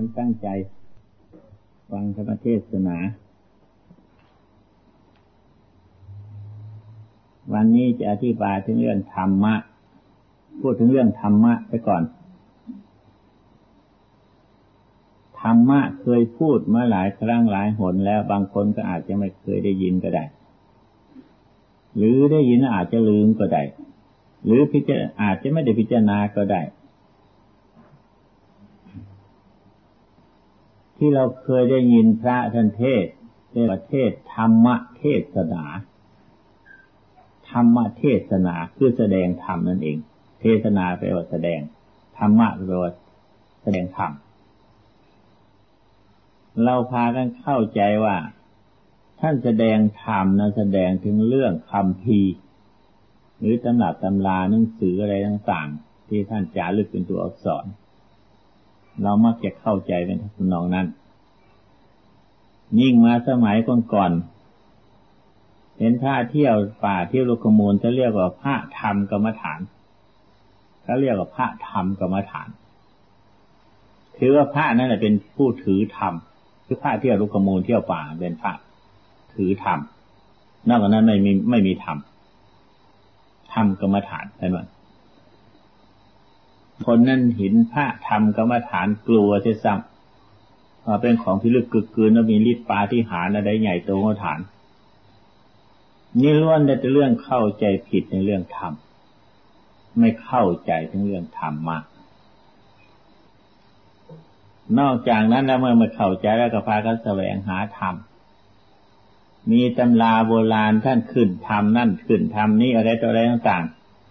กันตั้งใจ ฟังธรรมเทศนา วันนี้จะอธิบายถึงเรื่องธรรมะ พูดถึงเรื่องธรรมะไปก่อน ธรรมะเคยพูดมาหลายครั้งหลายหนแล้วบางคนก็อาจจะไม่เคยได้ยินก็ได้ หรือได้ยินอาจจะลืมก็ได้ หรือพิจารอาจจะไม่ได้พิจารณาก็ได้ ที่เราเคยได้ยินพระท่านเทศในประเทศธรรมเทศนา ธรรมเทศนาคือแสดงธรรมนั่นเอง เทศนาแปลว่าแสดง ธรรมะแปลว่าแสดงธรรม เราพากันเข้าใจว่า ท่านแสดงธรรมนั้นแสดงถึงเรื่องคำพีหรือตำหนักตำราหนังสืออะไรต่างๆ ที่ท่านจารึกเป็นตัวอักษร เรามักจะเข้าใจเป็นทำนองนั้น ยิ่งมาสมัยก่อนๆเห็นพระเที่ยวป่าเที่ยวลูกมูลจะเรียกว่าพระธรรมกรรมฐานเขาเรียกว่าพระธรรมกรรมฐาน ถือว่าพระนั่นแหละเป็นผู้ถือธรรมคือพระเที่ยวลูกมูลเที่ยวป่าเป็นพระถือธรรมนอกจากนั้นไม่มีไม่มีธรรมธรรมกรรมฐานเห็นไหมคนนั้นเห็นพระทำกรรมฐานกลัวเสียซ้ำ เป็นของพิลึกกึกกืนแล้วมีฤทธิ์ปาที่หารอะไรใหญ่โตกฐาน นี่ล้วนแต่เรื่องเข้าใจผิดในเรื่องธรรมไม่เข้าใจถึงเรื่องธรรมมากนอกจากนั้นแล้วเมื่อมาเข้าใจแล้วก็พากันแสวงหาธรรม มีตำราโบราณท่านขึ้นธรรมนั่นขึ้นธรรมนี้อะไรต่ออะไรต่าง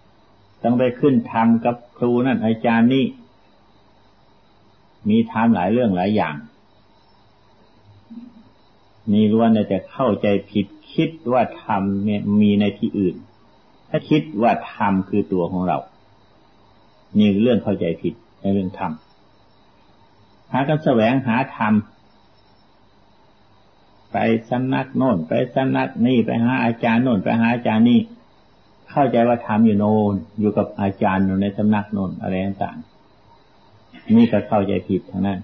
ๆ ต้องไปขึ้นทำกับครูนั่นอาจารย์นี่ มีทำหลายเรื่องหลายอย่าง มีล้วนแต่เข้าใจผิดคิดว่าธรรมมีในที่อื่น ถ้าคิดว่าธรรมคือตัวของเรา นี่เรื่องเข้าใจผิดในเรื่องธรรมหากันแสวงหาธรรมไปสำนักโน่น ไปสำนักนี่ไปหาอาจารย์โน่น ไปหาอาจารย์นี่ เข้าใจว่าทำอยู่โน่น อยู่กับอาจารย์อยู่ในสำนักโน่นอะไรต่างๆนี่ก็เข้าใจผิดทั้งนั้น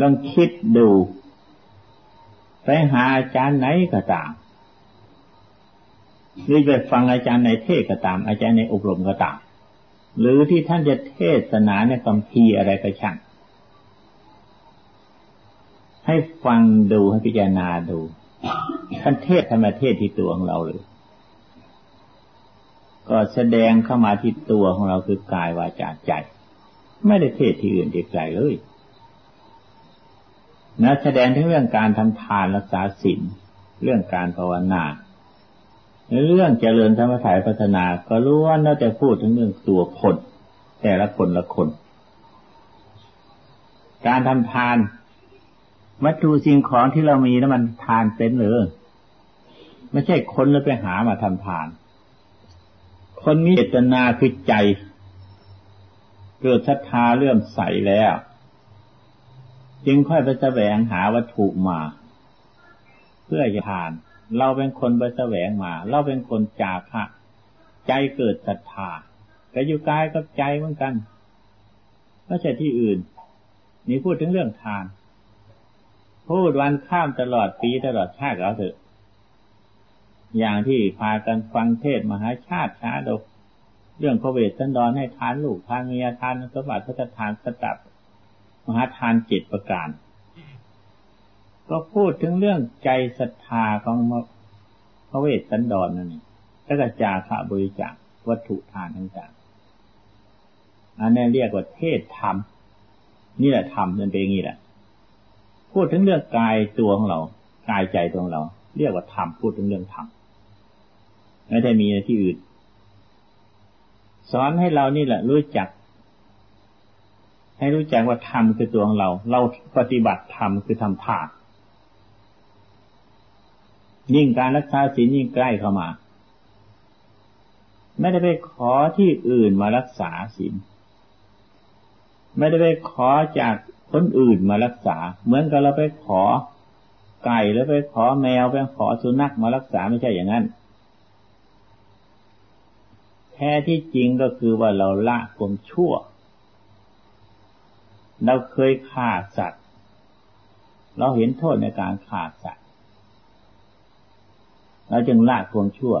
ลองคิดดู ไปหาอาจารย์ไหนก็ตาม หรือจะฟังอาจารย์ในเทศก็ตาม อาจารย์ในอบรมก็ตาม หรือที่ท่านจะเทศนาในคำพีอะไรก็ช่าง ให้ฟังดูให้พิจารณาดู ท่านเทศธรรมเทศที่ตัวของเราเลยก็แสดงเข้ามาที่ตัวของเราคือกายวาจาใจ ไม่ได้เทศที่อื่นที่ไกลเลย นะแสดงถึงเรื่องการทำทานรักษาศีลเรื่องการภาวนาในเรื่องเจริญธรรมถ่ายพัฒนาก็ล้วนแล้วแต่พูดถึงเรื่องตัวคน แต่ละคนละคน การทำทาน วัตถุสิ่งของที่เรามีนั้นมันทานเป็นหรือไม่ใช่คนแล้วไปหามาทำทาน คนมีเจตนาคือใจ เกิดศรัทธาเลื่อมใสแล้ว จึงค่อยไปแสวงหาวัตถุมา เพื่อจะทาน เราเป็นคนไปแสวงมา เราเป็นคนจาคะใจเกิดศรัทธาแต่อยู่กายกับใจเหมือนกันไม่ใช่ที่อื่น นี่พูดถึงเรื่องทาน พูดวันข้ามตลอดปีตลอดชาติเราเถอะ อย่างที่พากันฟังเทศมหาชาติชาดก เรื่องพระเวทสันดรให้ทานลูกทานเมียทานสมบัติพระทานสตับ มหาทานเจ็ดประการ ก็พูดถึงเรื่องใจศรัทธาของพระเวทสันดรนั่นเองแล้วก็จาระบริจาควัตถุทานต่างๆอันนี้เรียกว่าเทศธรรม นี่แหละธรรมมันเป็นอย่างนี้แหละ พูดถึงเรื่องกายตัวของเรา กายใจตัวของเรา เรียกว่าธรรม พูดถึงเรื่องธรรม ไม่ได้มีในที่อื่น สอนให้เรานี่แหละรู้จัก ให้รู้จักว่าธรรมคือตัวของเรา เราปฏิบัติธรรมคือทำทานยิ่งการรักษาศีลยิ่งใกล้เข้ามา ไม่ได้ไปขอที่อื่นมารักษาศีลไม่ได้ไปขอจากคนอื่นมารักษา เหมือนกับเราไปขอไก่แล้วไปขอแมวไปขอสุนัขมารักษาไม่ใช่อย่างนั้น แท้ที่จริงก็คือว่าเราละความชั่ว เราเคยฆ่าสัตว์ เราเห็นโทษในการฆ่าสัตว์ เราจึงละความชั่ว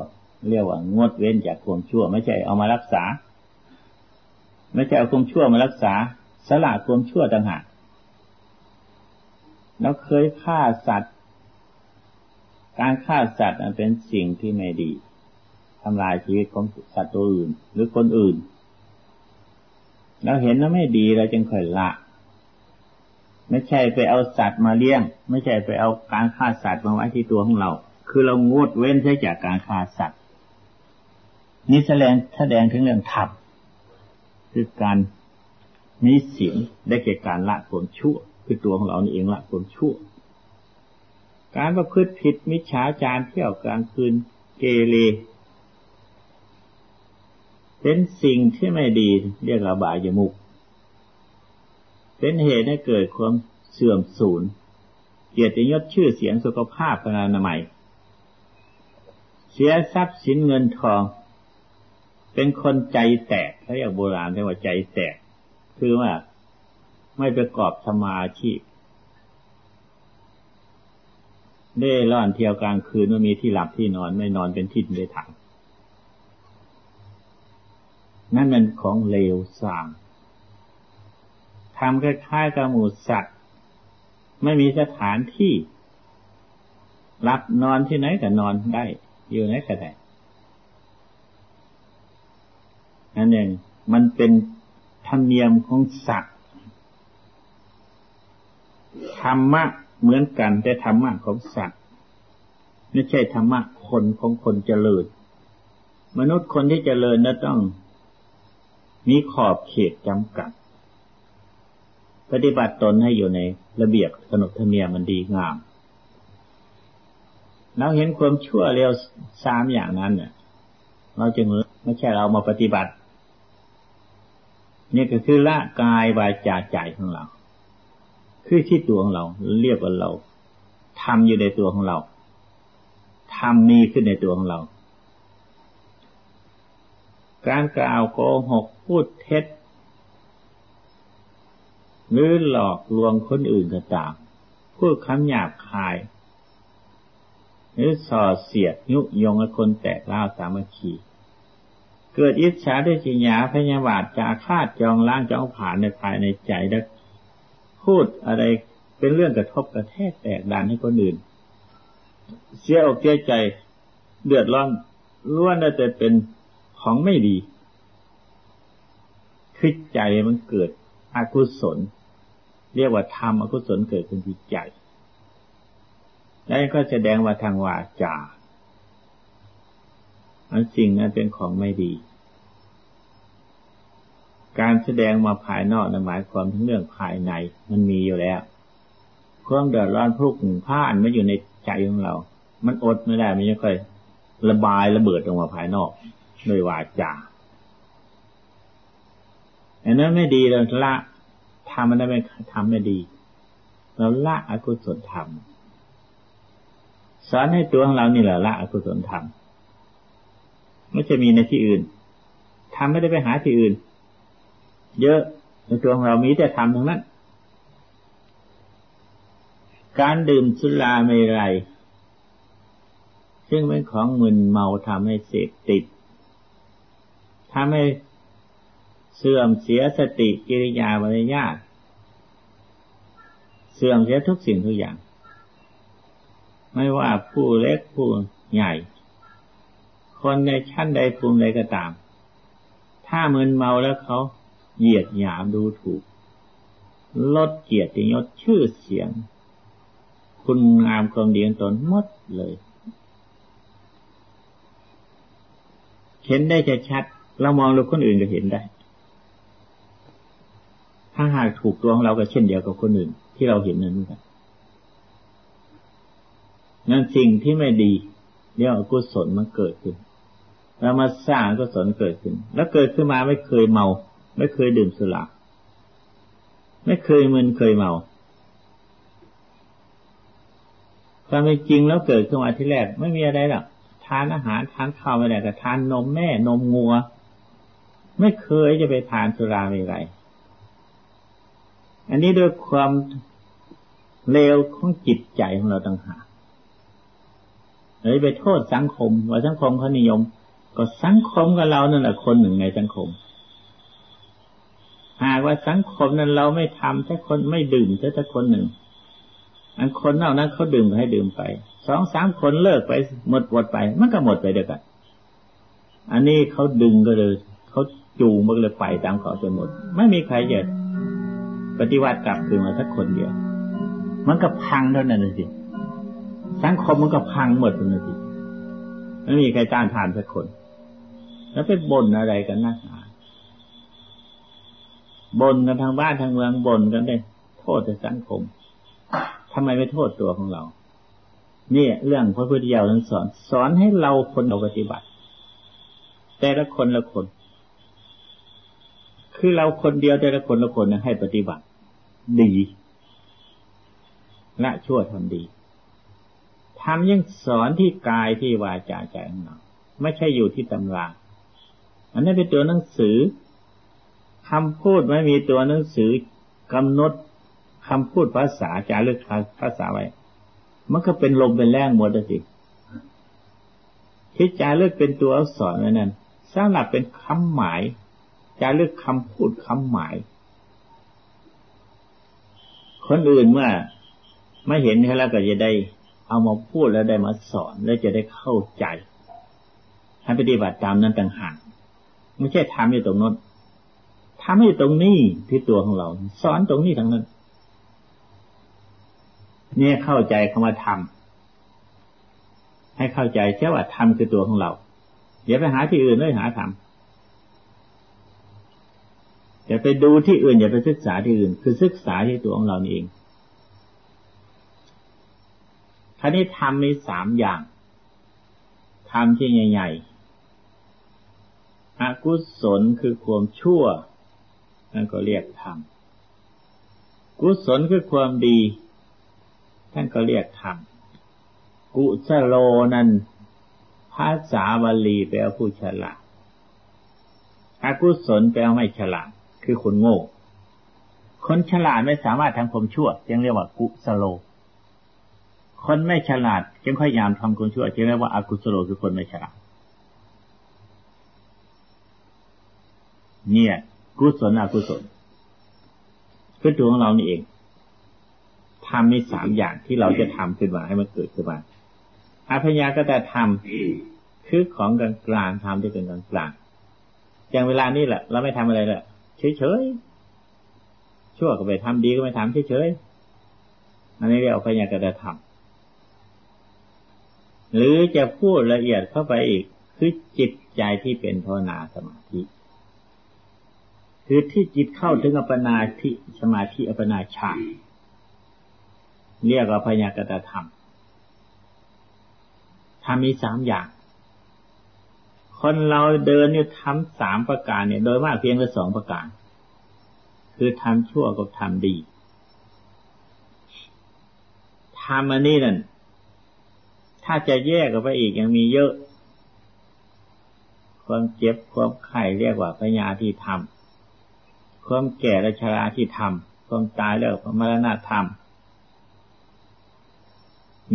เรียกว่างดเว้นจากความชั่ว ไม่ใช่เอามารักษา ไม่ใช่เอาความชั่วมารักษา สละความชั่วต่างหากเราเคยฆ่าสัตว์ การฆ่าสัตว์มันเป็นสิ่งที่ไม่ดีทำลายชีวิตของสัตว์ตัวอื่น หรือคนอื่น เราเห็นแล้วไม่ดีเราจึงค่อยละ ไม่ใช่ไปเอาสัตว์มาเลี้ยง ไม่ใช่ไปเอาการฆ่าสัตว์มาไว้ที่ตัวของเรา คือเรางดเว้นใช้จากการฆ่าสัตว์ นี่แสดงแสดงถึงเรื่องธรรมคือการมีศีลได้เก่การละความชั่ว คือตัวของเรานี่เองละความชั่ว การประพฤติผิดมิจฉาจารเที่ยวกลางคืนเกเรเป็นสิ่งที่ไม่ดีเรียกระบายมุก เป็นเหตุให้เกิดความเสื่อมสูญเกียรติยศชื่อเสียงสุขภาพพนานามัย เสียทรัพย์สินเงินทอง เป็นคนใจแตกเขาเรียกโบราณเรียกว่าใจแตก คือว่าไม่ประกอบสมาชีพเล่ร่อนเที่ยวกลางคืนไม่มีที่หลับที่นอนไม่นอนเป็นทิศในถังนั่นมันของเลวสาม ทำคล้ายๆกับหมูสัตว์ ไม่มีสถานที่รับนอนที่ไหนก็นอนได้ อยู่ไหนก็ได้นั่นเองมันเป็นธรรมเนียมของสัตว์ธรรมะเหมือนกันแต่ธรรมะของสัตว์ไม่ใช่ธรรมะคนของคนเจริญ มนุษย์คนที่เจริญนั้นต้อง มีขอบเขตจำกัด ปฏิบัติตนให้อยู่ในระเบียบขนบธรรมเนียมมันดีงาม เราเห็นความชั่วเร็วสามอย่างนั้นเนี่ยเราจึงไม่ใช่เรามาปฏิบัติ นี่ก็คือละกายวาจาใจของเรา คือที่ตัวของเรา เรียกว่าเราทำอยู่ในตัวของเราทำมีขึ้นในตัวของเรา การกล่าวโกหกพูดเท็จ หรือหลอกลวงคนอื่นก็ตามพูดคำหยาบคาย หรือส่อเสียดยุยงให้คนแตกเล่าสามัคคีเกิดอิจฉาด้วยจิญญาพยาบาทจะคาดจองล้างจองผ่านในภายในใจแล้วพูดอะไรเป็นเรื่องกระทบกระแทกแตกดันให้คนอื่น เสียอกเสียใจเดือดร้อนล้วนแต่เป็นของไม่ดีคือใจมันเกิดอกุศล เรียกว่าธรรมอกุศลเกิดขึ้นที่ใจแล้วก็แสดงว่าทางวาจาอันสิ่งนั้นเป็นของไม่ดี การแสดงมาภายนอกนหมายความถึงเรื่องภายในมันมีอยู่แล้วเครื่องเดือดร้อนพลุกผ้าอันไม่อยู่ในใจของเรา มันอดไม่ได้มันจะค่อยระบายระเบิดออกมาภายนอกด้วยวาจาอันนั้นไม่ดีเราละ ทำมันได้ไม่ทำไม่ดี เราละอกุศลธรรมสอนให้ตัวของเรานี่แหละละอกุศลธรรมไม่จะมีในที่อื่นทำไม่ได้ไปหาที่อื่น เยอะในตัวของเรามีแต่ทำทั้งนั้น การดื่มสุราไม่ไร ซึ่งเป็นของมึนเมาทำให้เสพติดทำให้ เสื่อมเสียสติกิริยามารยาเสื่อมเสียทุกสิ่งทุกอย่าง ไม่ว่าผู้เล็กผู้ใหญ่ คนในชั้นใดภูมิใดก็ตาม ถ้ามึนเมาแล้วเขาเหยียดหยามดูถูก ลดเกียรติยศชื่อเสียง คุณงามความดีของตนหมดเลยเห็นได้ชัดเรามองดูคนอื่นก็เห็นได้ ถ้าหากถูกตัวของเราก็เช่นเดียวกับคนอื่น ที่เราเห็นนั้นกันนั่นสิ่งที่ไม่ดีเรียกว่ากุศลมันเกิดขึ้นเรามาสร้างกุศลเกิดขึ้น แล้วเกิดขึ้นมาไม่เคยเมา ไม่เคยดื่มสุราไม่เคยมึนเคยเมาความเป็นจริงแล้วเกิดขึ้นมาที่แรกไม่มีอะไรหรอกทานอาหารทานข้าวไม่ได้แต่ทานนมแม่นมงัว ไม่เคยจะไปทานสุราเมรัย อันนี้ด้วยความเลวของจิตใจของเราต่างหากเลยไปโทษสังคม ว่าสังคมเขานิยม ก็สังคมกับเรานั่นแหละคนหนึ่งในสังคม หากว่าสังคมนั้นเราไม่ทำถ้าคนไม่ดื่มถ้าคนหนึ่ง อันคนนอกนั้นเขาดื่มให้ดื่มไปสองสามคนเลิกไปหมดหมดไป มันก็หมดไปเดียวกัน อันนี้เขาดึงก็เลยเขาจูงมันเลยไปตามเขาจนหมด ไม่มีใครจะ ปฏิวัติกลับคืนมาสักคนเดียว มันก็พังเท่านั้นสิสังคมมันก็พังหมดเลยสิไม่มีใครต้านทานสักคน แล้วไปบ่นอะไรกันนักหนาบ่นกันทางบ้านทางเมืองบ่นกันได้โทษแต่สังคมทำไมไม่โทษตัวของเรานี่เรื่องพระพุทธเจ้าสอน สอนให้เราคนเราปฏิบัติ แต่ละคนละคน คือเราคนเดียวแต่ละคนละคนให้ปฏิบัติ ดีละชั่วทำดีทำยังสอนที่กายที่วาจาใจของเราไม่ใช่อยู่ที่ตำราอันนี้เป็นตัวหนังสือคำพูดไม่มีตัวหนังสือกำหนดคำพูดภาษาจารึกภาษาไว้ มันก็เป็นลมเป็นแรงหมดสิที่จารึกเป็นตัวอักษรไว้นั่นสร้างหลักเป็นคำหมาย จารึกคำพูดคำหมาย คนอื่นเมื่อไม่เห็นแล้วก็จะได้ เอามาพูดแล้วได้มาสอน แล้วจะได้เข้าใจให้ปฏิบัติตามนั้นต่างหากไม่ใช่ทำอยู่ตรงนั้นทำอยู่ตรงนี้ที่ตัวของเรา สอนตรงนี้ทั้งนั้น เนี่ยเข้าใจคำว่าทำให้เข้าใจแค่ว่าทำคือตัวของเราอย่าไปหาที่อื่นเลยหาทำ อย่าไปดูที่อื่น อย่าไปศึกษาที่อื่น คือศึกษาที่ตัวของเราเองท่านี้ทำมีสามอย่างทำที่ใหญ่ๆอกุศลคือความชั่ว นั่นก็เรียกธรรม กุศลคือความดีท่านก็เรียกธรรม กุศโลนั้นภาษาบาลีแปลผู้ฉลาด อกุศลแปลไม่ฉลาด คือคนโง่ คนฉลาดไม่สามารถทำความชั่วจึงเรียกว่ากุศโล คนไม่ฉลาดจึงพยายามทำคนชั่วจึงเรียกว่าอากุศโลคือคนไม่ฉลาด เนี่ย กุศลอกุศลคือตัวของเรานี่เองทำมีสามอย่างที่เราจะทำขึ้นมาให้มันเกิดขึ้นมาอาพยาก็แต่ทำคือของกลางกลางทำที่เป็นกลางกลางอย่างเวลานี้แหละ เราไม่ทำอะไรเลย เฉยเฉยชั่วก็ไปทำดีก็ไม่ทำเฉยเฉยอันนี้เรียกว่าพยากระทำหรือจะพูดละเอียดเข้าไปอีก คือจิตใจที่เป็นภาวนาสมาธิ คือที่จิตเข้าถึงอัปปนาทิสมาธิอัปปนาฌาเรียกว่าพยากตธรรมทำมีสามอย่าง คนเราเดินเนี่ยทำสามประการเนี่ย โดยมากเพียงแค่สองประการ คือทำชั่วกับทำดีทำอันนี้นั่นถ้าจะแยกกันไปอีกยังมีเยอะ ความเจ็บความไข้เรียกว่าปัญญาที่ทำความแก่และชราที่ทำความตายแล้วมรณะธรรม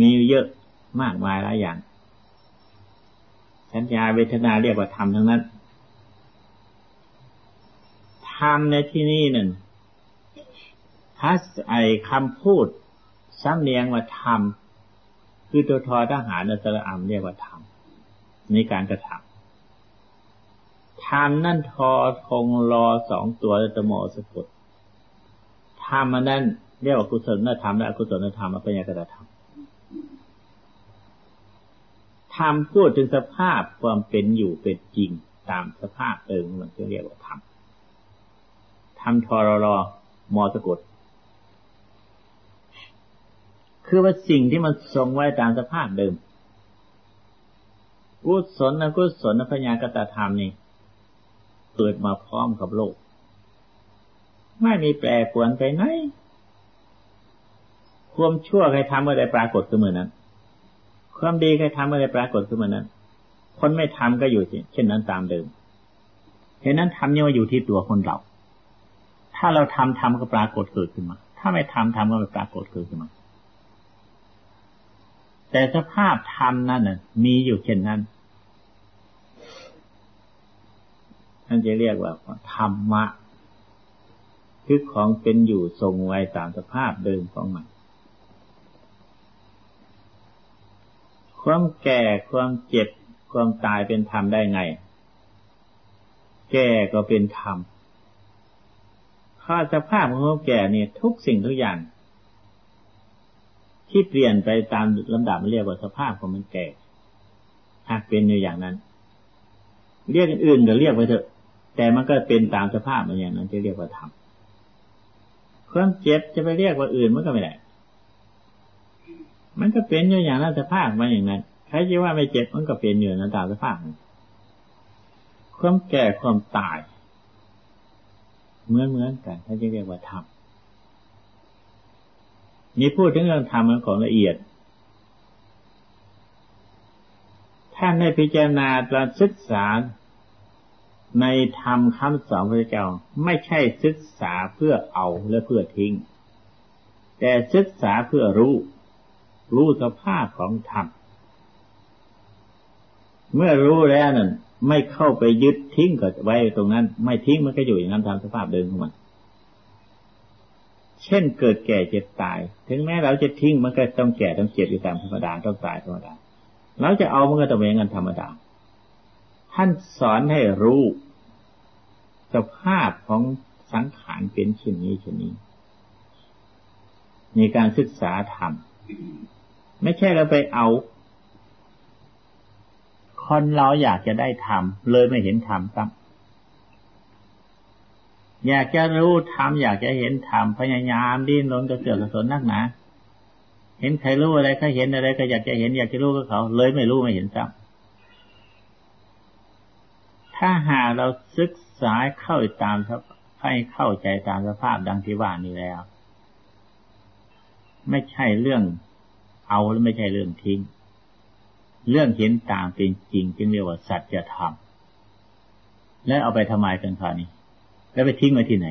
มีเยอะมากมายหลายอย่าง สัญญาเวทนาเรียกว่าธรรมทั้งนั้นธรรมในที่นี้นั่นถ้าไอคำพูดซ้ำเนียงว่าธรรมคือตัวทอทหารอัตระอัมเรียกว่าธรรมในการกระทำธรรมนั่นทอทงรอสองตัวตโมสะกดธรรมนั่นเรียกว่ากุศลธรรมและอกุศลธรรมอภิญญากระทำ ธรรมพูดถึงสภาพความเป็นอยู่เป็นจริง ตามสภาพเอิงมันจะเรียกว่าธรรมธรรมทอรอมอสะกดคือว่าสิ่งที่มันทรงไว้ตามสภาพเดิมกุศลนะกุศลนะพญากตธรรมนี่เกิดมาพร้อมกับโลก ไม่มีแปรปวนไปไหนความชั่วใครทำเมื่อใดปรากฏขึ้นเมื่อนั้น ความดีใครทำเมื่อใดปรากฏขึ้นมื่อนั้น คนไม่ทำก็อยู่เช่นนั้นตามเดิมเห็นนั้นทำเนี่ยว่าอยู่ที่ตัวคนเรา ถ้าเราทำทำก็ปรากฏเกิดขึ้นมา ถ้าไม่ทำทำก็ไม่ปรากฏเกิดขึ้นมา แต่สภาพธรรมนั่นน่ะ มีอยู่เช่นนั้นท่านจะเรียกว่าธรรมะคือของเป็นอยู่ทรงไว้ตามสภาพเดิมของมัน ความแก่ความเจ็บ ความตายเป็นธรรมได้ไง แก่ก็เป็นธรรมข้าสภาพของความแก่เนี่ยทุกสิ่งทุกอย่าง ที่เปลี่ยนไปตามลำดับเรียกว่าสภาพของมันแก่หากเป็นอยู่อย่างนั้น เรียกอื่นก็เรียกไปเถอะ แต่มันก็เป็นตามสภาพมันอย่างนั้นจะเรียกว่าธรรมความเจ็บจะไปเรียกว่าอื่นมันก็ไม่ได้ มันก็เป็นอยู่อย่างนั้นสภาพมันอย่างนั้นใครจะว่าไม่เจ็บมันก็เป็นอยู่นั้นตามสภาพความแก่ความตาย เหมือนเหมือนกันถ้าจะเรียกว่าธรรมมีพูดถึงเรื่องธรรมของละเอียดท่านได้พิจารณาตราศึกษาในธรรมคำสอนพระเจ้าไม่ใช่ศึกษาเพื่อเอาและเพื่อทิ้ง แต่ศึกษาเพื่อรู้ รู้สภาพของธรรม เมื่อรู้แล้วนั่นไม่เข้าไปยึดทิ้งก็ไว้ตรงนั้น ไม่ทิ้งมันก็อยู่อย่างนั้นตามสภาพเดิมของมัน เช่นเกิดแก่เจ็บตาย ถึงแม้เราจะทิ้งมันก็ต้องแก่ต้องเจ็บอยู่ตามธรรมดาต้องตายธรรมดาเราจะเอามันก็ต้องเป็นอย่างนั้นธรรมดา ท่านสอนให้รู้ สภาพของสังขารเป็นเช่นนี้เช่นนี้ ในการศึกษาธรรม ไม่ใช่เราไปเอา คนเราอยากจะได้ธรรมเลยไม่เห็นธรรมตั้งอยากจะรู้ธรรมอยากจะเห็นธรรมพยายามดิ้นรนกระเสือกกระสนนักหนาเห็นใครรู้อะไรเขาเห็นอะไรก็อยากจะเห็น อยากจะรู้ก็เขา เลยไม่รู้ไม่เห็นซ้ำถ้าหากเราศึกษาเข้าตามให้เข้าใจตามสภาพดังที่ว่านี้แล้ว ไม่ใช่เรื่อง เอาและไม่ใช่เรื่องทิ้ง เรื่องเห็นตามเป็นจริง จึงเรียกว่าสัจธรรมแล้วเอาไปทำไมกันคราวนี้ แล้วไปทิ้งไว้ที่ไหน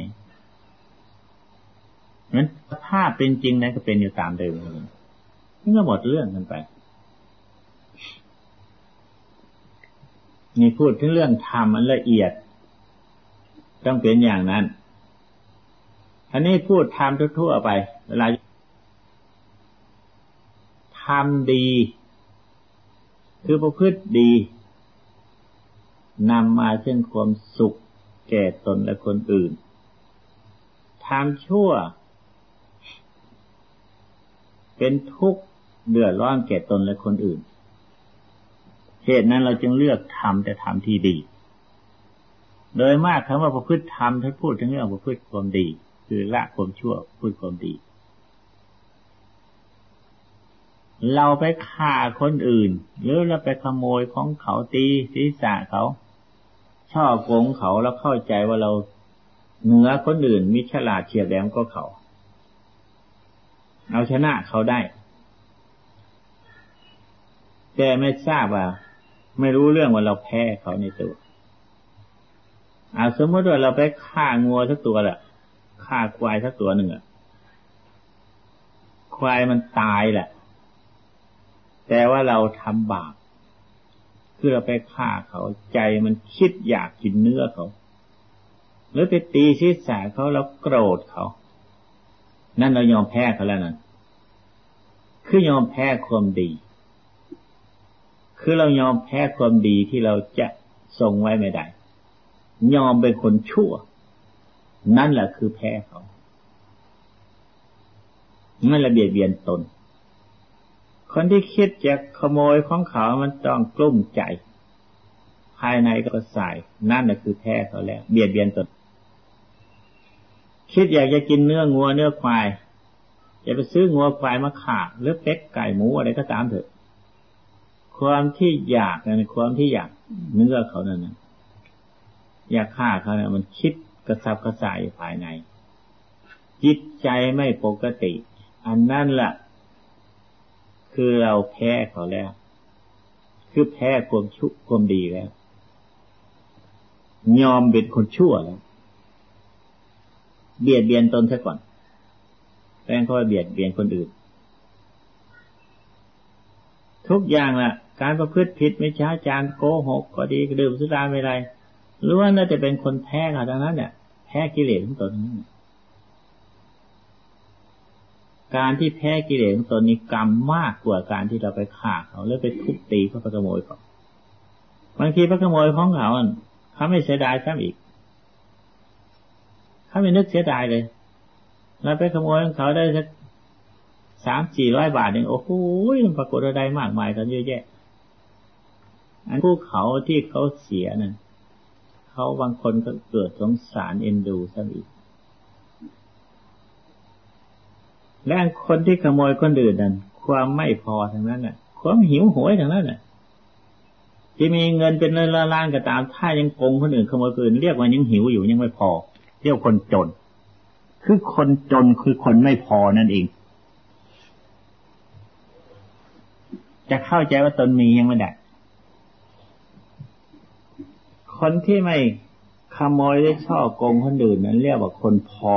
นั้นสภาพเป็นจริงนั้นก็เป็นอยู่ตามเดิมเลยนี่ก็หมดเรื่องกันไปนี่พูดถึงเรื่องธรรมมันละเอียด ต้องเป็นอย่างนั้นอันนี้พูดทำทั่วๆไป เวลา ทำดี คือประพฤติดีนำมาซึ่งความสุขแก่ตนและคนอื่นทำชั่ว เป็นทุกข์เดือดร้อนแก่ตนและคนอื่น เหตุนั้นเราจึงเลือกทำแต่ทำที่ดี โดยมากคำว่าประพฤติธรรมท่านพูดถึงเรื่องประพฤติความดี คือละความชั่วพูดความดี เราไปฆ่าคนอื่น หรือเราไปขโมยของเขาตีศีรษะเขาช่อโกงเขาแล้วเข้าใจว่าเราเหนือคนอื่นมิฉลาดเฉียบแหลมก็เขา เอาชนะเขาได้ แต่ไม่ทราบว่า ไม่รู้เรื่องว่าเราแพ้เขาในตัวอาสมมติว่าเราไปฆ่างัวสักตัวแหละฆ่าควายสักตัวหนึ่งอะควายมันตายแหละ แต่ว่าเราทำบาปคือเราไปฆ่าเขาใจมันคิดอยากกินเนื้อเขาหรือไปตีศีรษะเขาแล้วโกรธเขา นั่นเรายอมแพ้เขาแล้วนั่นคือยอมแพ้ความดี คือเรายอมแพ้ความดีที่เราจะทรงไว้ไม่ได้ ยอมเป็นคนชั่ว นั่นแหละคือแพ้เขาไม่ระเบียดเบียนตน คนที่คิดจะขโมยของเขามันต้องกลุ้มใจ ภายในก็ใส่นั่นแหละคือแพ้เขาแล้ว เบียดเบียนตนคิดอยากจะกินเนื้องัวเนื้อควายจะไปซื้องัวควายมาขาหรือเป็ดไก่หมูอะไรก็ตามเถอะ ความที่อยากในความที่อยากเนื้อเขานั่นนะอยากฆ่าเขาเนี่ยมันคิดกระซับกระส่ายภายใน จิตใจไม่ปกติ อันนั้นแหละ คือเราแพ้เขาแล้ว คือแพ้ความชุความดีแล้ว ยอมเป็นคนชั่วแล้ว เบียดเบียนตนซะก่อนแป้งก็เบียดเบียนคนอื่น ทุกอย่างละการประพฤติผิดไม่ช้าจานโกหก ก็ดีดื่มสุราไม่ไรรู้ว่าน่าจะเป็นคนแพ้เขาดังนั้นเนี่ยแพ้กิเลสของตนนั้น การที่แพ้กิเลสของตนนี้กรรมมากกว่าการที่เราไปฆ่าเขาแล้วไปทุบตีเขาไปขโมยเขาบางทีพระขโมยของเขาเขาไม่เสียดายซ้ำอีกเขาไม่นึกเสียดายเลยเราไปขโมยของเขาได้สักสามสี่ร้อยบาทเองโอ้โหปรากฏอะไรมากมายกันเยอะแยะ อันผู้เขาที่เขาเสียนั่นเขาบางคนก็เกิดสงสารเอ็นดูซ้ำอีก และคนที่ขโมยคนอื่นนั่นความไม่พอทั้งนั้นน่ะ ความหิวโหยทั้งนั้นน่ะจะมีเงินเป็นล้านๆก็ตาม ถ้ายังโกงคนอื่นขโมยคนอื่นเรียกว่ายังหิวอยู่ยังไม่พอ เรียกคนจน คือคนจนคือคนไม่พอนั่นเอง จะเข้าใจว่าตนมียังไม่ได้คนที่ไม่ขโมยได้ช่อโกงคนอื่นนั้นเรียกว่าคนพอ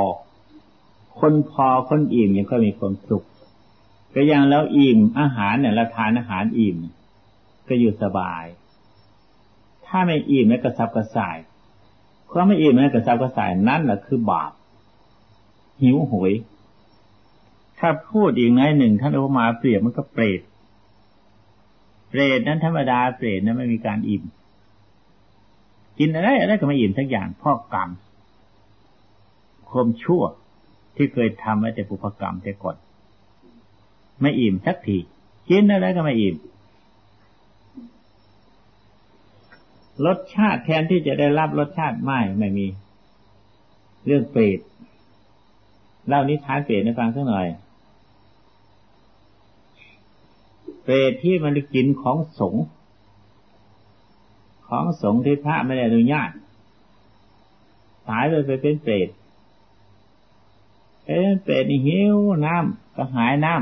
คนพอคนอิ่มยังก็มีความสุขก็ยังแล้วอิ่มอาหารเนี่ยเราทานอาหารอิ่ม ก็อยู่สบาย ถ้าไม่อิ่มแล้วกระซับกระส่ายความไม่อิ่มแล้วกระซับกระส่ายนั่นแหละคือบาป หิวโหยถ้าพูดอีกในหนึ่งท่านอุปมาเปรียบมันก็เปรตเปรตนั้นธรรมดาเปรตนั้นไม่มีการอิ่ม กินอะไรอะไรก็ไม่อิ่มทั้งอย่างพ่อกรรมความชั่ว ที่เคยทำไว้แต่ปุพกรรมแต่ก่อนไม่อิ่มสักทีกินอะไรก็ไม่อิ่มรสชาติแทนที่จะได้รับรสชาติไม่ไม่มี เรื่องเปรตเล่านิทานเปรตให้ฟังสักหน่อย เปรตที่มันกินของสงของสงที่พระไม่ได้อนุญาตตายไปไปเป็นเปรต เป็นเปรตนี่หิวน้ำก็หายน้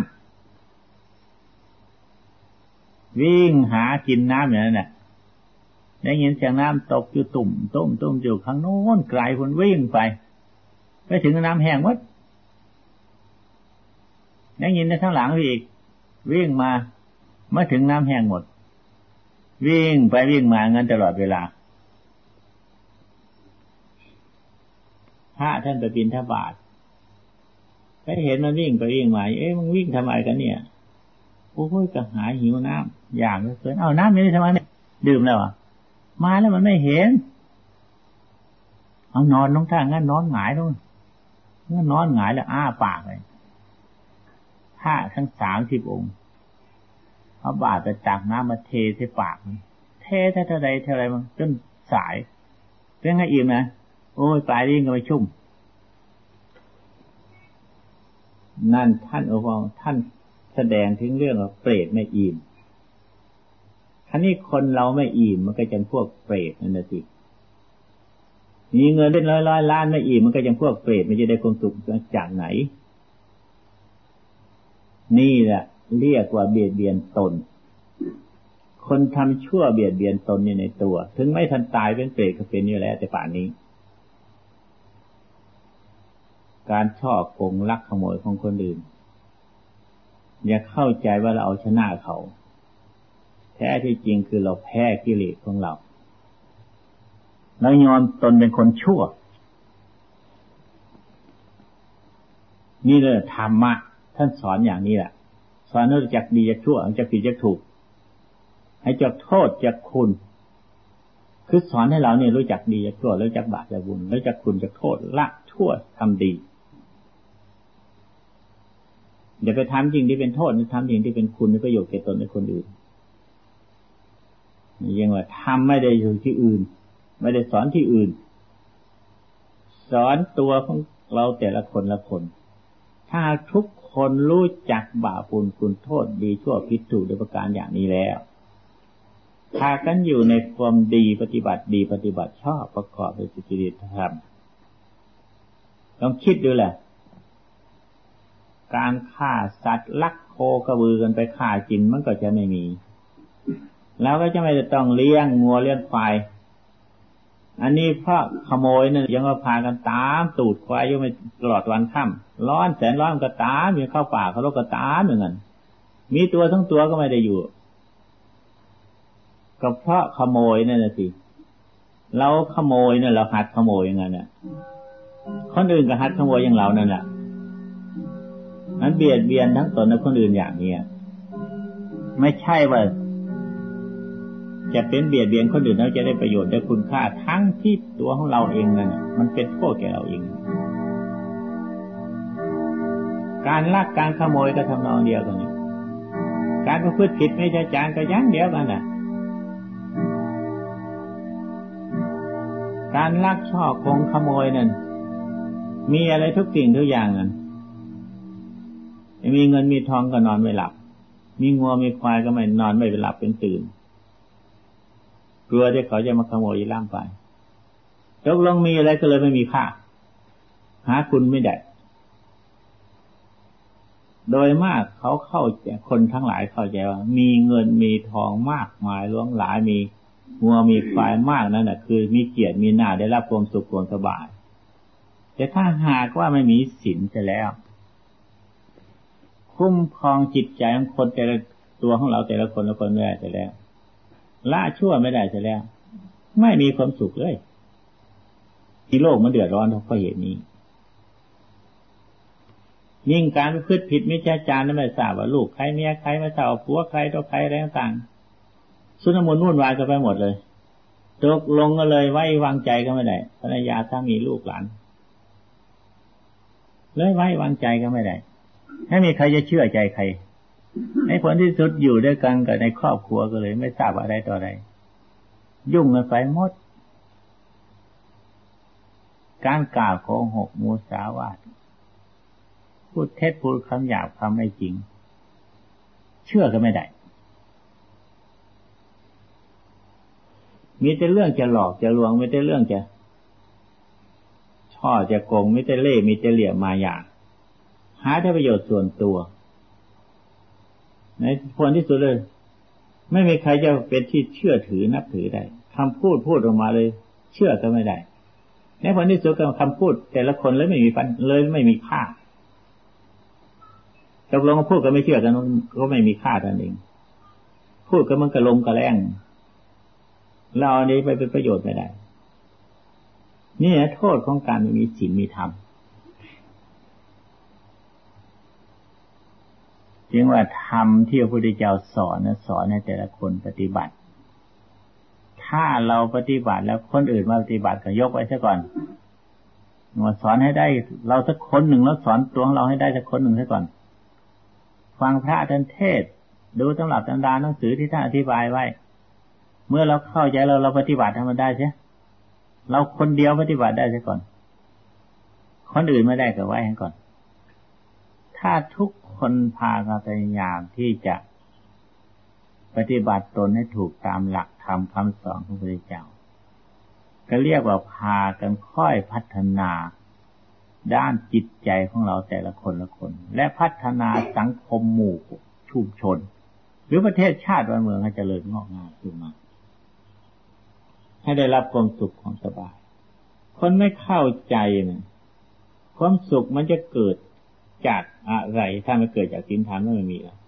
ำวิ่งหากินน้ำอย่างนั้นแหละได้ยินเสียงน้ำตกอยู่ตุ่มตุ่มตุ่มอยู่ข้างโน้นไกลคนวิ่งไปไปถึงน้ำแห้งวัดได้ยินในข้างหลังอีก วิ่งมาเมื่อถึงน้ำแห้งหมด วิ่งไปวิ่งมาเงินตลอดเวลาพระท่านไปบินทบาท ไปเห็นมันวิ่งไปวิ่งมาเอ๊ะมันวิ่งทำไมกันเนี่ยโอ้ยกระหายหิวน้ำอย่างเกินเอาน้ำนี้ทำไมเนี่ยดื่มแล้วอะ มาแล้วมันไม่เห็น เอานอนลงท่างั้นนอนหงายลงงั้นนอนหงายแล้วอ้าปากเลยพระทั้งสามสิบองค์เอาบาดไปตักน้ำมาเทใส่ปากเทเท่าใดเท่าไรมันจนสายเป็นไงอิ่มนะโอ้ยปลายดิ้งก็ไปชุ่ม นั่นท่านโอวองท่านแสดงถึงเรื่องว่าเปรตไม่อิ่มท่านี้คนเราไม่อิ่มมันก็จะพวกเปรตนั่นนะสิมีเงินเป็นร้อยร้อยล้านไม่อิ่มมันก็ยังพวกเปรตมันจะได้ความสุขจากไหน นี่แหละเรียกว่าเบียดเบียนตน คนทำชั่วเบียดเบียนตนอยู่ในตัว ถึงไม่ทันตายเป็นเปรตก็เป็นอยู่แล้วแต่ป่านนี้ การชอบโกงลักขโมยของคนอื่น อย่าเข้าใจว่าเราเอาชนะเขา แท้ที่จริงคือเราแพ้กิเลสของเราเรายอมตนเป็นคนชั่ว นี่เลยธรรมะ ท่านสอนอย่างนี้แหละสอนให้รู้จักดีจักชั่วจักผิดจักถูก ให้จักโทษจักคุณคือสอนให้เราเนี่ยรู้จักดีจักชั่วรู้จักบาปจักบุญรู้จักคุณจักโทษละชั่วทำดี อย่าไปทำจริงที่เป็นโทษทำจริงที่เป็นคุณประโยชน์แก่ตนและคนอื่นยังว่าทำไม่ได้อยู่ที่อื่น ไม่ได้สอนที่อื่น สอนตัวของเราแต่ละคนละคน ถ้าทุกคนรู้จักบาปุลคุณโทษดีชั่วพิจูกโดยประการอย่างนี้แล้วพากันอยู่ในความดีปฏิบัติดีปฏิบัติชอบประกอบด้วยจิตริธรรมลองคิดดูแหละ การฆ่าสัตว์ลักโคกระบือกันไปฆ่าจินมันก็จะไม่มี แล้วก็จะไม่ต้องเลี้ยงงัวเลี้ยงควายอันนี้เพราะขโมยเนี่ยยังมาพากันตามตูดควายอยู่ไม่ตลอดวันค่ำร้อนแสนร้อนก็ตามมีเข้าป่าเขาลกก็ตามเหมือนกันมีตัวทั้งตัวก็ไม่ได้อยู่ก็เพราะขโมยนั่นแหละสิเราขโมยเนี่ยเราหัดขโมยอย่างนั้นเนี่ยคนอื่นก็หัดขโมยอย่างเรานั่นแหละ นั้นเบียดเบียนทั้งตนและคนอื่นอย่างเนี้ยไม่ใช่ว่า จะเป็นเบียดเบียนคนอื่นแล้วจะได้ประโยชน์ได้คุณค่าทั้งที่ตัวของเราเองนั่นมันเป็นโทษแก่เราเอง การลักการขโมยก็ทำนองเดียวกันการประพฤติผิดไม่ใช่จานก็ยั้งเดียวกันน่ะการลักช่อโกงขโมยนั่นมีอะไรทุกสิ่งทุกอย่างนั่น มีเงินมีทองก็นอนไม่หลับ มีงัวมีควายก็ไม่นอนไม่หลับเป็นตื่น กลัวที่เขาจะมาขโมยล่างไปตกลงมีอะไรก็เลยไม่มีค่า หาคุณไม่ได้ โดยมากเขาเข้าใจคนทั้งหลายเข้าใจว่า มีเงินมีทองมากมายล้วงหลายมีงัวมีควายมากนั่นแหะคือมีเกียรติมีหน้าได้รับความสุขความสบาย แต่ถ้าหากว่าไม่มีศีลจะแล้ว คุ้มครองจิตใจของคนแต่ละตัวของเราแต่ละคนละคนไม่ได้จะแล้วละชั่วไม่ได้จะแล้ว ไม่มีความสุขเลย ที่โลกมันเดือดร้อนเพราะเหตุนี้ ยิ่งการพฤติผิดไม่ใช่จารนั้นไม่ทราบว่าลูกใครเมียใครมาทราบผัวใครตัวใครอะไรต่างสุนมนวุ่นวายกันไปหมดเลยตกลงก็เลยไว้วางใจก็ไม่ได้ภรรยาถ้ามีลูกหลานเลยไว้วางใจก็ไม่ได้ ไม่มีใครจะเชื่อใจใคร ในผลที่สุดอยู่ด้วยกันกับในครอบครัวก็เลย ไม่ทราบอะไรต่ออะไร ยุ่งกันไปหมด การกล่าวโกหกมูสาวาทพูดเท็จพูดคำหยาบคำไม่จริง เชื่อกันไม่ได้ มีแต่เรื่องจะหลอกจะลวงไมีแต่เรื่องจะช่อจะโกงไมีแต่เล่มีแต่เหลี่ยมมาอย่าง หาได้ประโยชน์ส่วนตัว ในผลที่สุดเลย ไม่มีใครจะเป็นที่เชื่อถือนับถือได้คำพูดพูดออกมาเลย เชื่อก็ไม่ได้ ในผลที่สุดก็คำพูด แต่ละคนเลยไม่มีปันเลยไม่มีค่าตกลงพูดก็ไม่เชื่อกันก็ไม่มีค่าท่านเองพูดก็มันกระลงกระแรงเราอันนี้ไปเป็นประโยชน์ไม่ได้ นี่โทษของการไม่มีศีลมีธรรม จึงว่าธรรมที่พระพุทธเจ้าสอนนะสอนให้แต่ละคนปฏิบัติ ถ้าเราปฏิบัติแล้วคนอื่นมาปฏิบัติก็ยกไว้ซะก่อนมาสอนให้ได้ เราสักคนหนึ่งแล้วสอนตัวของเราให้ได้สักคนหนึ่งซะก่อน ฟังพระท่านเทศ ดูตำรับตำดาหนังสือที่ท่านอธิบายไว้ เมื่อเราเข้าใจเราเราปฏิบัติทำมันได้ใช่เราคนเดียวปฏิบัติได้ซะก่อน คนอื่นไม่ได้ก็ไว้ให้ก่อน ถ้าทุกคนพากันพยายามที่จะปฏิบัติตนให้ถูกตามหลักธรรมคำสอนของพระเจ้า ก็เรียกว่าพากันค่อยพัฒนาด้านจิตใจของเราแต่ละคนละคน และพัฒนาสังคมหมู่ชุมชน หรือประเทศชาติบ้านเมืองให้เจริญงอกงามขึ้นมา ให้ได้รับความสุขความสบาย คนไม่เข้าใจเนี่ยความสุขมันจะเกิด จากอะไร ถ้าไม่เกิดจากสินธรรมไม่มีแล้ว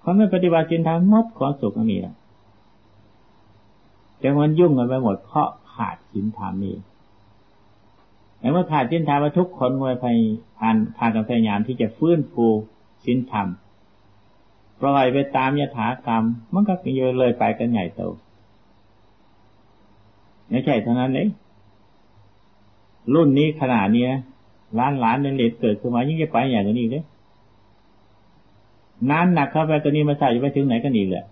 เขาไม่ปฏิบัติสินธรรมมดความสุขไม่มีแล้วแต่มันยุ่งกันไปหมดเพราะขาดสินธรรมนี่แต่เมื่อขาดสินธรรมทุกคนมวยพยพันพากันพยายามที่จะฟื้นฟูสินธรรมปล่อยไปตามยถากรรม มันก็เยอะเลยไปกันใหญ่โตไม่ใช่เท่านั้นเลยรุ่นนี้ขนาดนี้ ล้านล้านเล็ดเกิดขึ้นมายิ่งจะไปอย่างนี้เลยน้ำหนักเข้าไปตัวนี้มาใส่ไปถึงไหนกันอีกเลย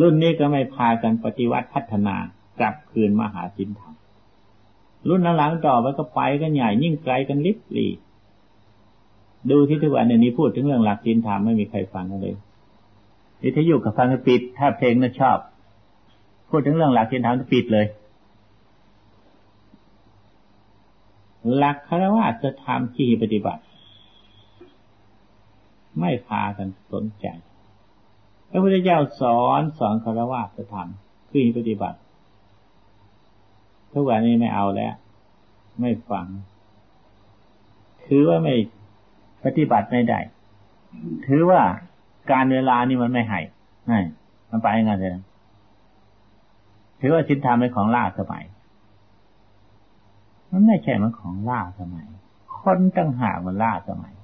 รุ่นนี้ก็ไม่พากันปฏิวัติพัฒนากลับคืนมาหาสินธรรมรุ่นหลังต่อไปก็ไปกันใหญ่ยิ่งไกลกันลิบลีดูที่ทุกวันนี้พูดถึงเรื่องหลักสินธรรมไม่มีใครฟังกันเลยวิทยุกับฟังก็ปิด ถ้าเพลงน่าชอบ พูดถึงเรื่องหลักสินธรรมก็ปิดเลย หลักคารวะจะทำที่ปฏิบัติ ไม่พากันสนใจ พระพุทธเจ้าสอนสอนคารวะจะทำคือปฏิบัติ ทุกวันนี้ไม่เอาแล้ว ไม่ฟัง ถือว่าไม่ปฏิบัติไม่ได้ ถือว่าการเวลานี่มันไม่ให้ไม่มันไปยังไงเลยถือว่าชินธรรมเป็นของล่าสมัย มันไม่ใช่มันของล่าสมัย คนตั้งหากมันล่าสมัย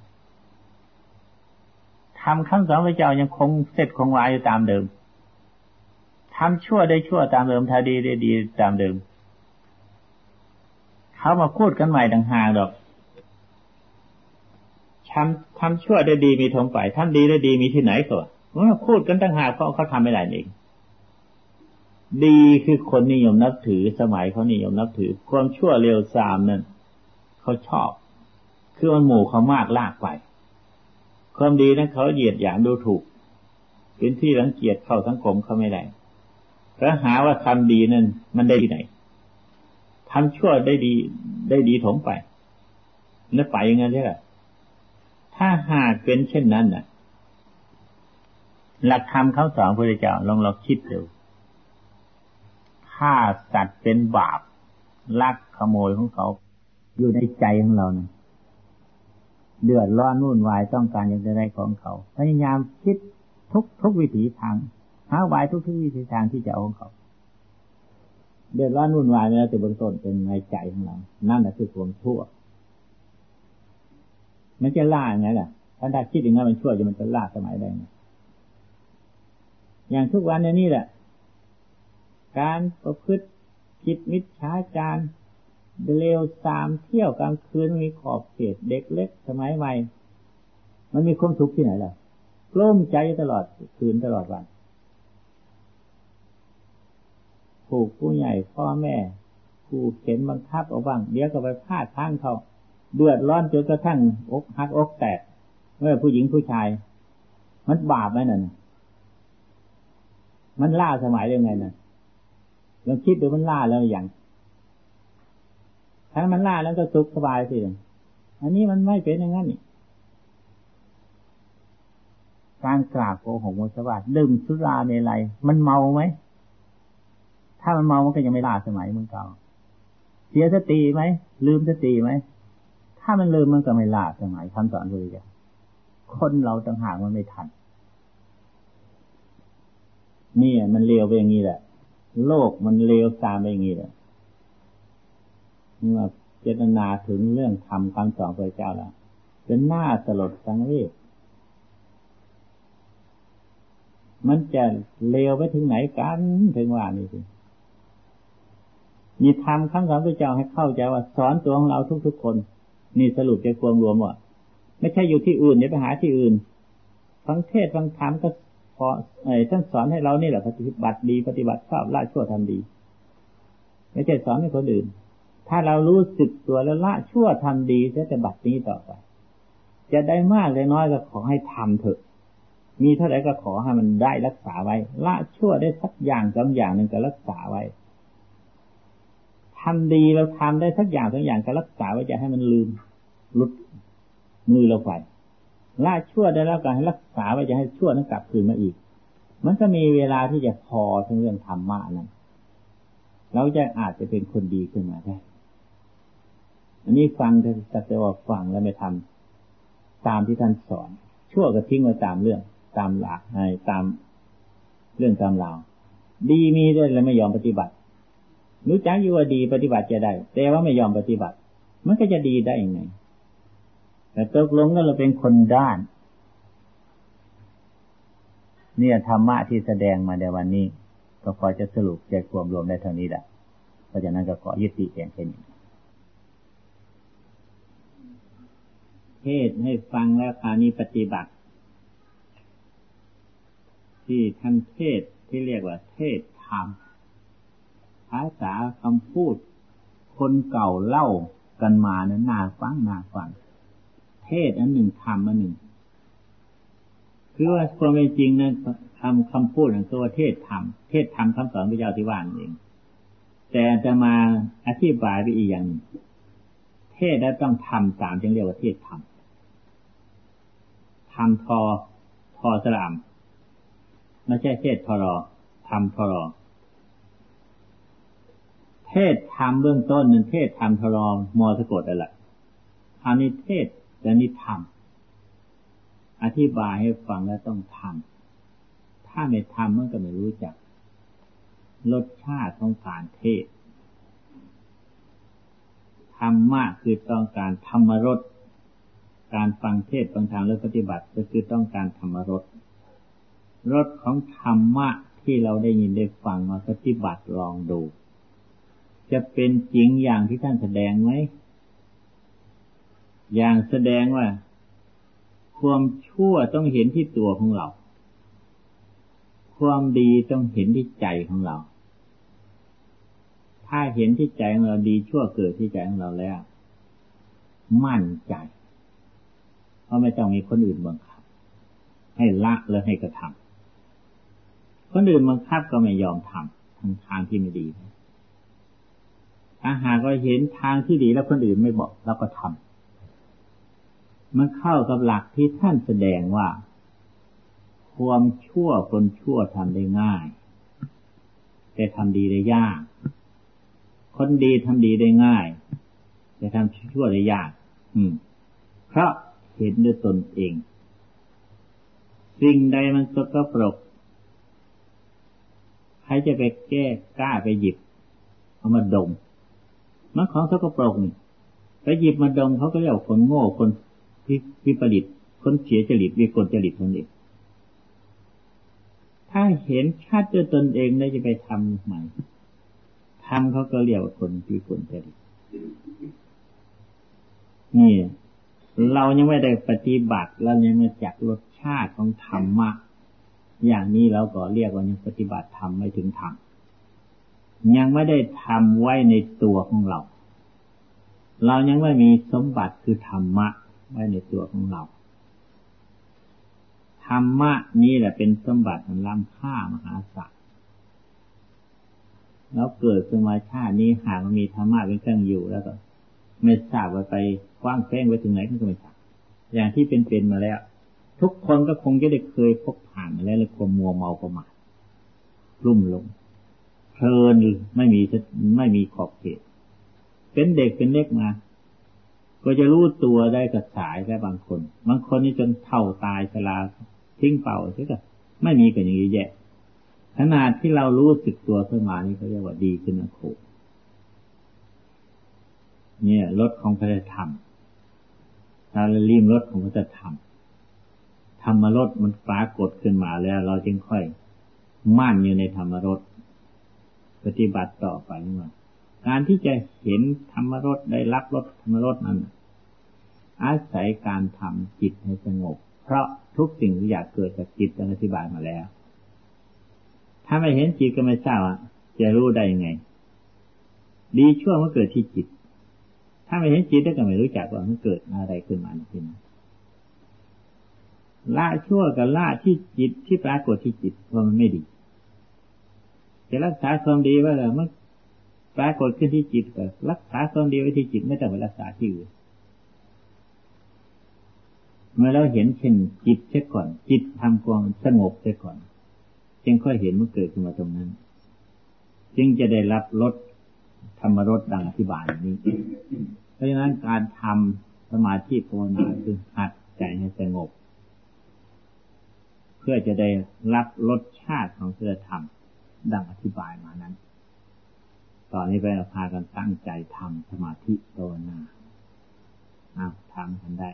ทำคำสอนพระเจ้ายังคงเสร็จคงวายอยู่ตามเดิมทำชั่วได้ชั่วตามเดิมทาดีได้ดีตามเดิม เขามาพูดกันใหม่ต่างหากดอกทำทำชั่วได้ดีมีทงไปทำดีได้ดีมีที่ไหนก็มันพูดกันต่างหากเพราะเขาทำไม่ได้เอง ดีคือคนนิยมนับถือสมัยเขานิยมนับถือ ความชั่วเร็วซามนั่นเขาชอบ คือมันหมู่เขามากลากไป ความดีนั้นเขาเหยียดหยามดูถูก เป็นที่รังเกียจเข้าสังคมเขาไม่ได้แล้วหาว่าทำดีนั่นมันได้ที่ไหนทำชั่วได้ดี ได้ดีถมไปนั่นไปยังไงใช่ไหมถ้าหากเป็นเช่นนั้นน่ะ หลักธรรมเขาสอนพระเจ้าลองลองคิดดู ฆ่าสัตว์เป็นบาปลักขโมยของเขา อยู่ในใจของเรานะเดือดร้อนนุ่นวายต้องการอยากจะได้ของเขาพยายามคิดทุกทุกวิถีทางหาวายทุกทุกวิถีทางที่จะเอาของเขา เดือดร้อนนุ่นวายแล้วแต่บนต้นเป็นในใจของเรานั่นแหละคือความชั่วมันจะล่าไงล่ะถ้าได้คิดอย่างนั้นมันชั่วจะมันจะล่าสมัยใดอย่างทุกวันนี้แหละ การประพฤติคิดมิจฉาจารเร็วสามเที่ยวกลางคืนมีขอบเขตเด็กเล็กสมัยใหม่ มันมีความสุขที่ไหนล่ะกลุ้มใจตลอดคืนตลอดวันผูกผู้ใหญ่พ่อแม่ผูกเข็นบังคับเอาบ้างเดี๋ยวก็ไปพลาดทางเขาเดือดร้อนจนกระทั่งอกหักอกแตกเมื่อผู้หญิงผู้ชาย มันบาปไหมนั่นมันล่าสมัยยังไงน่ะ ลองคิดดูมันล่าแล้วอย่างถ้ามันล่าแล้วก็สุขสบายสิอันนี้มันไม่เป็นอย่างนั้นนี่การกราบโกหกมุสวาดื่มสุราเมลัยมันเมาไหม ถ้ามันเมามันก็ยังไม่ล่าสมัยเมือนเก่า เสียสติไหม ลืมสติไหม ถ้ามันลืมมันก็ไม่ล่าสมัยคำสอนเลยจ้ะคนเราต่างหากมันไม่ทันนี่มันเลียวไปอย่างนี้แหละ โลกมันเลวตามไปอย่างนี้เลยเมื่อเจตนาถึงเรื่องทำคำสอนพระเจ้าแล้วเป็นหน้าสลดสังเวชมันจะเลวไปถึงไหนกันถึงว่านี่สิมีทำคำสอนพระเจ้าให้เข้าใจว่าสอนตัวของเราทุกๆคน นี่สรุปใจความรวมว่าไม่ใช่อยู่ที่อื่นอย่าไปหาที่อื่นฟังเทศฟังธรรมก็ พอไอ้ท่านสอนให้เรานี่แหละปฏิบัติดีปฏิบัติชอบละชั่วทำดี ไม่ใช่สอนให้คนอื่น ถ้าเรารู้สึกตัวแล้วละชั่วทำดีจะจะบัดนี้ต่อไป จะได้มากเลยน้อยก็ขอให้ทำเถอะ มีเท่าไหร่ก็ขอให้มันได้รักษาไว้ ละชั่วได้สักอย่างสาอย่างหนึ่งก็รักษาไว้ทำดีเราทำได้สักอย่างสองอย่างก็รักษาไว้จะให้มันลืมลุดมือเราไป ละชั่วได้แล้วการให้รักษาไว้จะให้ชั่วนั้นกลับคืนมาอีก มันก็มีเวลาที่จะพอทั้งเรื่องธรรมะนั้นเราจะอาจจะเป็นคนดีขึ้นมาได้ อันนี้ฟังแต่แต่ว่าฟังแล้วไม่ทำตามที่ท่านสอน ชั่วก็ทิ้งไว้ตามเรื่อง ตามหลักตามเรื่องตามราวดีมีด้วยแล้วไม่ยอมปฏิบัติรู้จักอยู่ว่าดีปฏิบัติจะได้ แต่ว่าไม่ยอมปฏิบัติ มันก็จะดีได้ยังไง แต่ตกลงก็เราเป็นคนด้าน เนี่ยธรรมะที่แสดงมาในวันนี้ ก็พอจะสรุปใจความรวมได้เท่านี้แหละเพราะฉะนั้นก็ขอยุติเพียงแค่นี้เทศให้ฟังแล้วคราวนี้ปฏิบัติ ที่ท่านเทศที่เรียกว่า เทศธรรมภาษาคำพูด คนเก่าเล่ากันมานั้นน่าฟังน่าฟัง ศอันหนึ่งธรรมอันหนึ่ง คือว่าความเป็นจริงนั้นคำคำพูดของตัวเทศธรรมเทศธรรมคำสอนพระเจ้าที่ว่านเอง แต่จะมาอธิบายไปอีกอย่างเทศแล้วต้องทำสามจึงเรียกว่าเทศธรรมทำทอทอสลามไม่ใช่เทศทอรอทำทอรอเทเทศธรรมเบื้องต้นนั้นเทศธรรมทรอมมอสะกดอะไรอันนี้เทศ แต่นี้ทำอธิบายให้ฟังแล้วต้องทำถ้าไม่ทำมันก็ไม่รู้จัก รสชาติของการเทศธรรมะคือต้องการธรรมรสการฟังเทศฟังธรรมและปฏิบัติก็คือต้องการธรรมรสรสของธรรมะที่เราได้ยินได้ฟังมาปฏิบัติลองดู จะเป็นจริงอย่างที่ท่านแสดงไหม อย่างแสดงว่า ความชั่วต้องเห็นที่ตัวของเรา ความดีต้องเห็นที่ใจของเรา ถ้าเห็นที่ใจของเราดีชั่วเกิดที่ใจของเราแล้ว มั่นใจ เพราะไม่ต้องมีคนอื่นบังคับ ให้ละและให้กระทำคนอื่นบังคับก็ไม่ยอมทำทางทางที่ไม่ดีถ้าหากเราเห็นทางที่ดีแล้วคนอื่นไม่บอกเราก็ทำ มันเข้ากับหลักที่ท่านแสดงว่า ความชั่วคนชั่วทำได้ง่าย แต่ทำดีได้ยาก คนดีทำดีได้ง่าย แต่ทำชั่วได้ยาก อืม เพราะเห็นด้วยตนเอง สิ่งใดมันสกปรกใครจะไปแก้กล้าไปหยิบ เอามาดมมันของสกปรกนี่ไปหยิบมาดมเขาก็เรียกคนโง่คน วิปริตคนเสียจริตวิกลจริตคนเองถ้าเห็นชัดด้วยตนเองได้จะไปทำใหม่ทำเขาก็เรียกว่าคนวิกลจริตนี่ เรายังไม่ได้ปฏิบัติเรายังไม่จักรสชาติของธรรมะอย่างนี้เราก็เรียกว่ายังปฏิบัติธรรมไม่ถึงธรรมยังไม่ได้ทำไว้ในตัวของเรา เรายังไม่มีสมบัติคือธรรมะ ไว้ในตัวของเรา ธรรมะนี้แหละเป็นสมบัติอันล้ำค่ามหาศาลแล้วเกิดขึ้นมาชาตินี้หากมันมีธรรมะเป็นเครื่องอยู่แล้วก็ไม่ทราบว่าไปกว้างแจ้งไว้ถึงไหนก็ไม่ทราบอย่างที่เป็นเป็นมาแล้ว ทุกคนก็คงจะได้เคยพบผ่านมาแล้วเลยความมัวเมาประมาทรุ่มลงเพลินไม่มีไม่มีขอบเขต เป็นเด็กเป็นเล็กมา ก็จะรู้ตัวได้กับสายแค่บางคน บางคนนี่จนเท่าตายชราทิ้งเป่าใช่ไหมไม่มีกันอย่างนี้แย่ขนาดที่เรารู้สึกตัวขึ้นมานี่เขาเรียกว่าดีขึ้นนะครูเนี่ยรถของพระธรรมเราลีมรถของพระธรรมธรรมรถมันปรากฏขึ้นมาแล้ว เราจึงค่อยมั่นอยู่ในธรรมรถปฏิบัติต่อไปว่า การที่จะเห็นธรรมรสได้รับรสธรรมรสนั้น อาศัยการทำจิตให้สงบ เพราะทุกสิ่งทุกอย่างเกิดจากจิตดังอธิบายมาแล้ว ถ้าไม่เห็นจิตก็ไม่ทราบจะรู้ได้ยังไง ดีชั่วมันเกิดที่จิต ถ้าไม่เห็นจิตก็ไม่รู้จักว่ามันเกิดอะไรขึ้นมาที่นั้นละชั่วกับละที่จิตที่ปรากฏที่จิตว่ามันไม่ดีจะรักษาความดีว่ามัน ปรากฏขึ้นที่จิตก็รักษาความดีไว้ที่จิตไม่ต้องไปรักษาที่อื่นเมื่อเราเห็นเช่นจิตเช่นก่อน จิตทำความสงบเช่นก่อน จึงค่อยเห็นมันเกิดขึ้นมาตรงนั้น จึงจะได้รับรสธรรมรสดังอธิบายนี้ เพราะฉะนั้นการทำสมาธิภาวนาคือหัดใจให้สงบ เพื่อจะได้รับรสชาติของเสือธรรม ดังอธิบายมานั้น ตอนนี้ไปเราพากันตั้งใจทำสมาธิภาวนาเอาทำกันได้